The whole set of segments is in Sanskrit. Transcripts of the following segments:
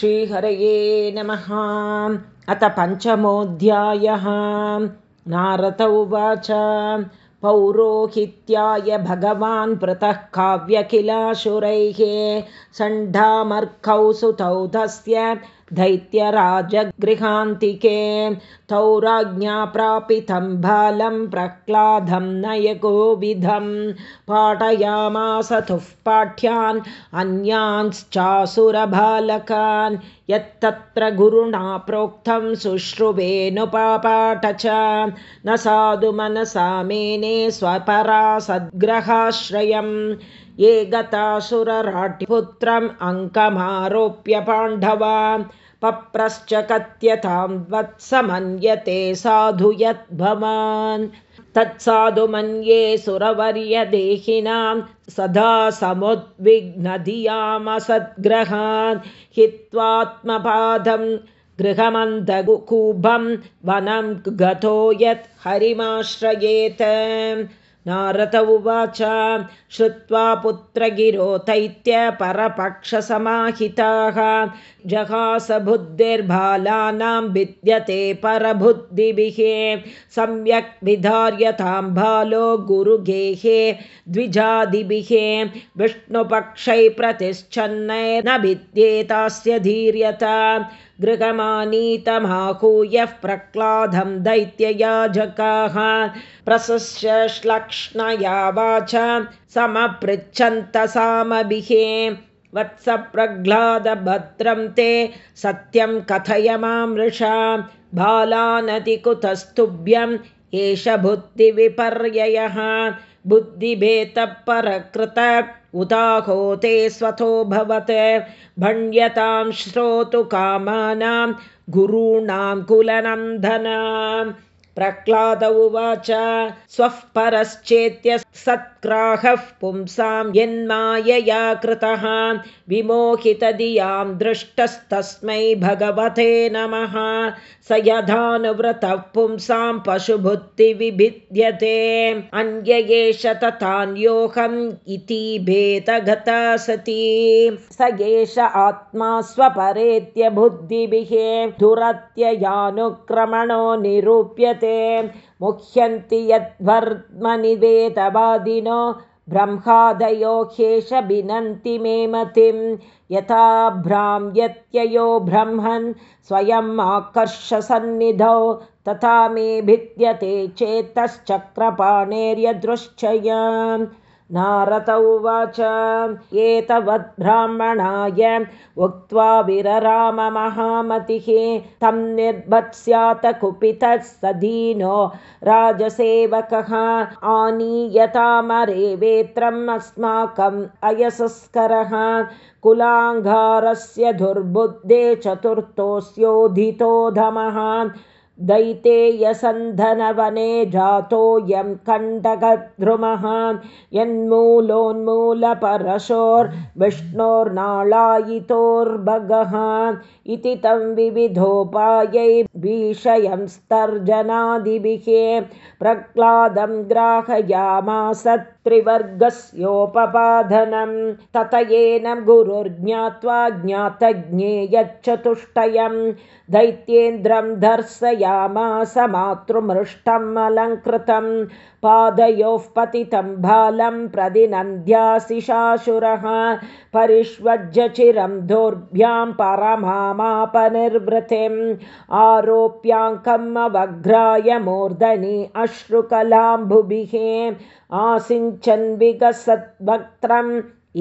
श्रीहरये नमः। अथ पञ्चमोऽध्यायः। नारद उवाच पौरोहित्याय भगवान् पृतः काव्यखिलाशुरैः सण्डामर्कौ सुतौ तस्य दैत्यराजगृहान्तिके तौ राज्ञा प्रापितं बालं प्रह्लादं नयगोविधं पाठयामासतुः पाठ्यान् अन्यांश्चासुरबालकान् यत्तत्र गुरुणा प्रोक्तं शुश्रुवेणुपापाठ च न साधु मनसा मेने स्वपरा सद्ग्रहाश्रयम् ये गतासुरराट्पुत्रम् अङ्कमारोप्य पाण्डवा पप्रश्च कथ्यतां वत्समन्यते साधु यद्भवान्। तत्साधु मन्ये सुरवर्यदेहिनां सदा समुद्विग्नधियामसद्ग्रहान् हित्वात्मपादं गृहमन्तकुकुभं वनं गतो यत् हरिमाश्रयेत् नारद उवाच श्रुत्वा पुत्रगिरो परपक्षसमाहिताः। जहासबुद्धिर्बालानां विद्यते परबुद्धिभिः। सम्यक् विधार्यतां बालो गुरुगेहे द्विजादिभिः। विष्णुपक्षै प्रतिश्चन्नैर्न विद्येतास्य धीर्यता। गृहमानीतमाहूयः प्रह्लादं दैत्ययाजकाः प्रशस्यश्लक्ष्णया वाच समपृच्छन्तसामभिः वत्सप्रह्लादभद्रं ते सत्यं कथय मामृषा बालानतिकुतस्तुभ्यम् एष बुद्धिविपर्ययः। बुद्धिभेतपरकृत उदाहोते स्वतोऽभवत् भण्यतां श्रोतुकामानां गुरूणां कुलनन्दनाम् प्रह्लाद उवाच स्वः परश्चेत्य सत्क्राहः पुंसां यन्मायया कृतः विमोहितधियां दृष्टस्तस्मै भगवते नमः। स यथानुव्रतः पुंसां पशुबुद्धिविभिद्यते। अन्य एष तथान्योऽहम् इति भेदगता सती। स एष आत्मा स्वपरेत्य बुद्धिभिः दुरत्ययानुक्रमणो निरूप्यते मुह्यन्ति यद्वर्मनिवेदवादिनो ब्रह्मादयो ह्येष भिनन्ति मे मतिं यथा भ्राम्यत्ययो ब्रह्मन् स्वयम् आकर्षसन्निधौ तथा मे भिद्यते चेत्तश्चक्रपाणेर्यदृश्चय नारद उवाच एतवद्ब्राह्मणाय उक्त्वा विरराममहामतिः तं निर्भत्स्यात् कुपितः स दीनो राजसेवकः आनीयतामरेवेत्रम् अस्माकम् अयसस्करः कुलाङ्गारस्य दुर्बुद्धे चतुर्थोऽस्योधितोधमः दैतेयसन्धनवने जातोऽयं कण्टकद्रुमः यन्मूलोन्मूलपरशोर्विष्णोर्नाळायितोर्भगः इति तं विविधोपायै भीषयं स्तर्जनादिभिः प्रह्लादं ग्राहयामासत्त्रिवर्गस्योपपादनं ततयेन गुरुर्ज्ञात्वा ज्ञातज्ञेयच्चतुष्टयं दैत्येन्द्रं दर्शयामास मातृमृष्टम् अलङ्कृतं पादयोः पतितं बालं प्रदिनन्द्याशिशाशुरः परिष्वज्यचिरं दोर्भ्यां परमामापनिर्वृतिम् आरोप्याङ्कम् अवघ्राय मूर्धनि अश्रुकलाम्बुभिः आसिञ्चन् विगसद्वक्त्रम्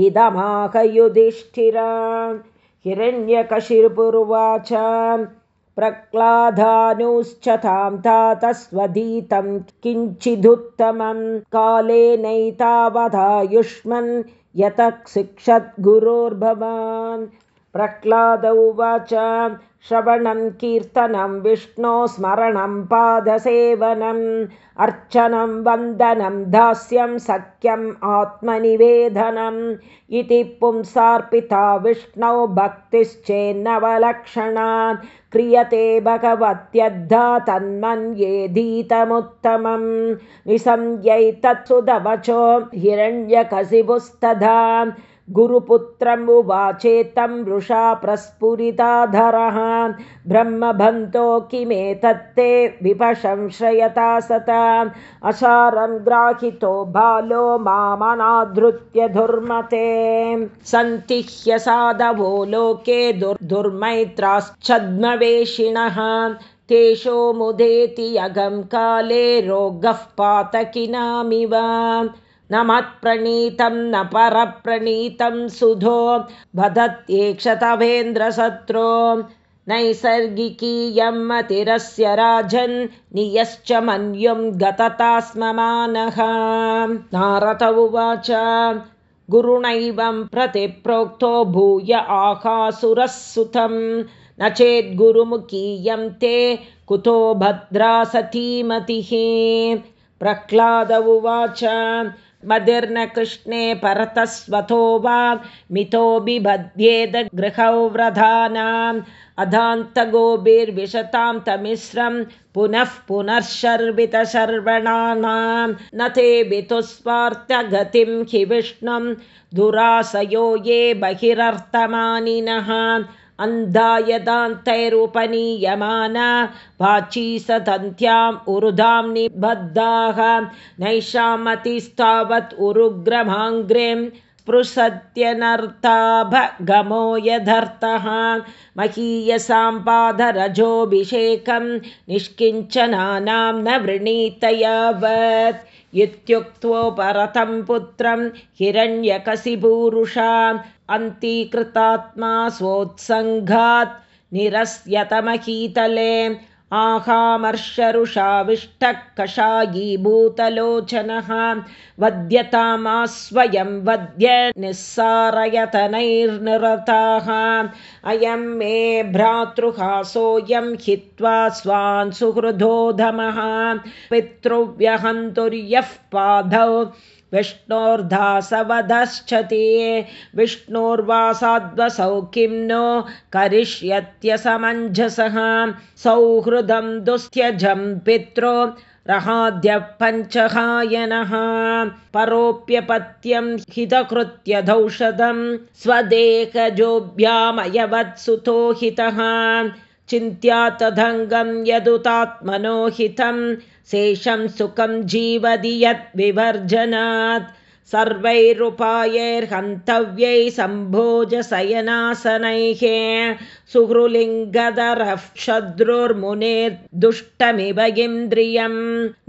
इदमाह युधिष्ठिरा हिरण्यकशिपुर्वाच प्रह्लादानुश्च तां तातस्वधीतं किञ्चिदुत्तमं कालेनैतावधायुष्मन् यतः शिक्षद्गुरोर्भवान् प्रह्लाद उवाच श्रवणं कीर्तनं विष्णोस्मरणं पादसेवनम् अर्चनं वन्दनं दास्यं सख्यम् आत्मनिवेदनम् इति पुंसार्पिता विष्णौ भक्तिश्चेन्नवलक्षणा क्रियते भगवत्यद्धा गुरुपुत्रम् उवाचेत्तं वृषा प्रस्फुरिताधरः। ब्रह्मबन्तो किमेतत्ते विपशंश्रयता सता। अशारं ग्राहितो बालो मामनाधृत्य दुर्मते। सन्ति ह्यसाधवो लोके दुर्दुर्मैत्राश्छद्मवेषिणः तेषो मुदेति अगं काले रोगः पातकिनामिव न मत्प्रणीतं न परप्रणीतं सुधो वदत्येक्षतवेन्द्रशत्रो नैसर्गिकीयं मतिरस्य राजन् नियश्च मन्युं गतता स्ममानः नारद उवाच गुरुणैवं प्रतिप्रोक्तो भूय आकासुरः सुतं न चेद्गुरुमुखीयं ते कुतो भद्रा सतीमतिः। प्रह्लाद उवाच मदिर्न कृष्णे परतस्वतो वा मितो बिभद्येद गृहौ व्रधानाम् अधान्तगोभिर्विशतां तमिश्रं पुनः पुनर्शर्वितशर्वणानां न ते वितुस्वार्थगतिं हि विष्णुं दुरासयो ये बहिरर्थमानिनः अन्धा यदान्तैरुपनीयमाना वाची सतन्त्याम् उरुधां निबद्धाः। नैषामतिस्तावत् उरुग्रमाङ्ग्रें स्पृशत्यनर्ताभगमो यदर्थः। महीयसां पादरजोऽभिषेकं निष्किञ्चनानां न वृणीतयावत् इत्युक्त्वोपरतं पुत्रं हिरण्यकसिपूरुषा अन्तीकृतात्मा स्वोत्सङ्घात् निरस्यतमहीतले आहामर्षरुषाविष्टः कषायीभूतलोचनः वद्यतामास्वयं वद्य निस्सारयतनैर्निरताः अयं मे भ्रातृहासोऽयं हित्वा स्वान् सुहृदोधमः। पितृव्यहन्तुर्यः पादौ विष्णोर्धासवधश्चते। विष्णोर्वासाद्वसौ किं नो करिष्यत्यसमञ्जसः। सौहृदं दुस्त्यजं पित्रो रहाद्यः पञ्चहायनः परोप्यपत्यं हितकृत्यधौषधं स्वदेहजोभ्यामयवत्सुतो हितः चिन्त्यातदङ्गं यदुतात्मनो हितं शेषं सुखं जीवति यद्विवर्जनात् सर्वैरुपायैर्हन्तव्यै सम्भोजशयनासनैः सुहृलिङ्गधरः शत्रुर्मुनेर्दुष्टमिव इन्द्रियं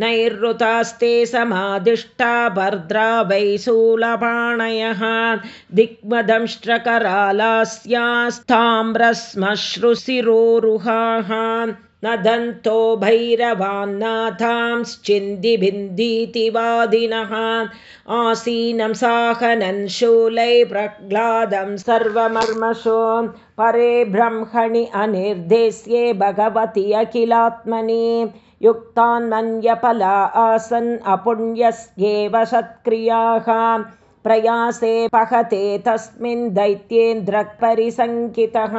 नैरृतास्ते समादिष्टा वै शूलपाणयः दिग्मदंष्ट्रकरालास्यास्ताम्रश्मश्रुशिरोरुहाः न दन्तो भैरवान्नाथांश्चिन्दिभिन्दीतिवादिनः। आसीनं साहनं शूलै प्रह्लादं सर्वमर्मशो। परे ब्रह्मणि अनिर्देश्ये भगवति अखिलात्मनि। युक्तान्मन्यफला आसन् अपुण्यस्येव सत्क्रियाः प्रयासे पहते तस्मिन् दैत्येन्द्रपरिसङ्कितः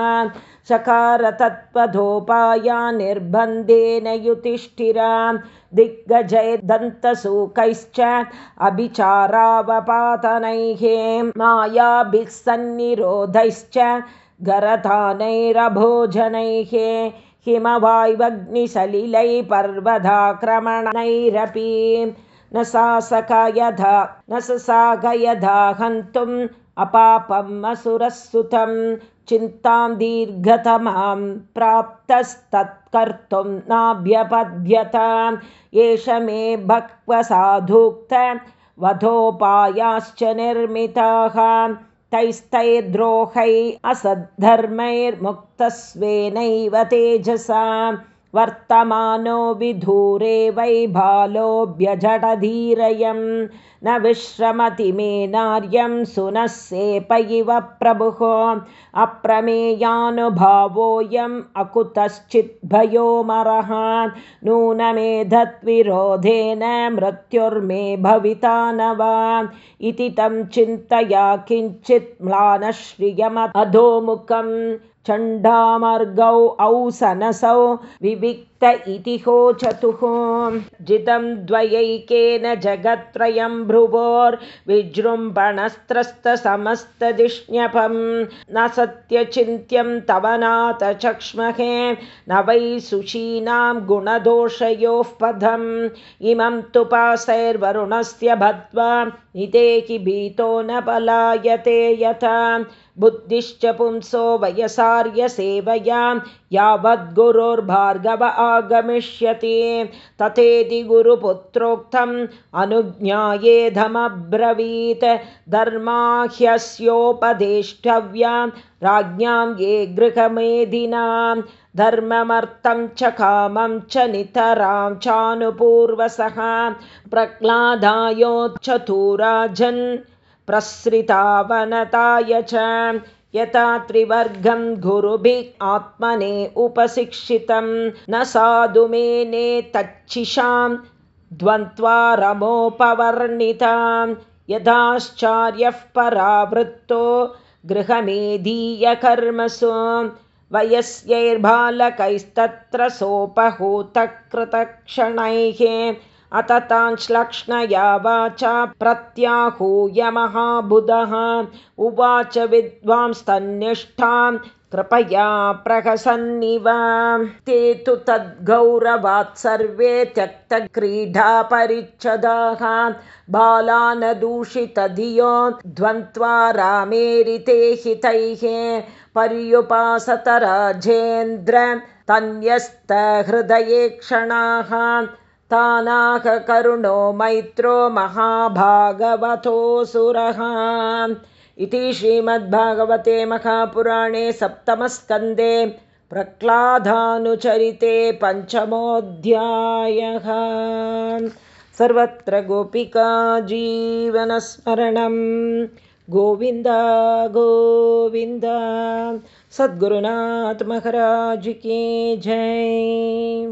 चकारतत्त्वधोपाया निर्बन्धेन युधिष्ठिरा दिग्गजयदन्तसूकैश्च अभिचारावपातनैः मायाभिः सन्निरोधैश्च गरतानैरभोजनैः हिमवाय्वग्निसलिलै पर्वदाक्रमणैरपि न सा यथा न यथा हन्तुम् अपापम् असुरः चिन्तां दीर्घतमां प्राप्तस्तत्कर्तुं नाभ्यपद्यत। एष मे भक्वसाधुक्त वधोपायाश्च निर्मिताः। तैस्तैर्द्रोहै असद्धर्मैर्मुक्तस्वेनैव तेजसा वर्तमानो विधूरे वै बालोऽभ्यजटधीरयं न विश्रमति मे नार्यं सुनः सेप इव प्रभुः अप्रमेयानुभावोऽयम् अकुतश्चिद्भयोमरः नूनमेधत्विरोधेन मृत्युर्मे भविता न वा इति तं चिन्तया किञ्चित् म्लानश्रियमधोमुखं चण्डामर्गौ औसनसौ विविक्त इति होचतुः। जितं द्वयैकेन जगत्त्रयं भ्रुवोर्विजृम्भणस्त्रस्तसमस्तदिष्ण्यपं न सत्यचिन्त्यं तव नाथ चक्ष्महे न वै सुशीनां गुणदोषयोः पदम्। इमं तु पासैर्वरुणस्य बद्ध्वा नितेहि भीतो न पलायते यथा बुद्धिश्च पुंसो वयसार्यसेवया यावद्गुरुर्भार्गव आगमिष्यति। तथेति गुरुपुत्रोक्तम् अनुज्ञायेधमब्रवीत्। धर्माह्यस्योपदेष्टव्या राज्ञां ये गृहमेधिनां। धर्ममर्थं च कामं च नितरां चानुपूर्वसः। प्रह्लादायोच्चतुराजन् प्रसृतावनताय च यथा त्रिवर्गं गुरुभिः आत्मने उपशिक्षितं। न साधु मेने तच्छिशां द्वन्द्वा रमोपवर्णितां यथाश्चार्यः परावृत्तो गृहमेधीयकर्मसु। वयस्यैर्बालकैस्तत्र सोपहूतकृतक्षणैः अत तांश्लक्ष्णया वाचा प्रत्याहूय महाबुधः। उवाच विद्वांस्तन्निष्ठां। कृपया प्रहसन्निव। ते तु तद्गौरवात् सर्वे त्यक्तक्रीडापरिच्छदाः। बालानदूषितधियो द्वन्द्वा रामेरिते हितैः। पर्युपासत राजेन्द्र तन्यस्तहृदये क्षणाः तानाकरुणो मैत्रो महाभागवतोऽसुरः इति श्रीमद्भागवते महापुराणे सप्तमस्कन्दे प्रह्लादानुचरिते पञ्चमोऽध्यायः। सर्वत्र गोपिका जीवनस्मरणं गोविन्द गोविन्द। सद्गुरुनाथमहराजिके जय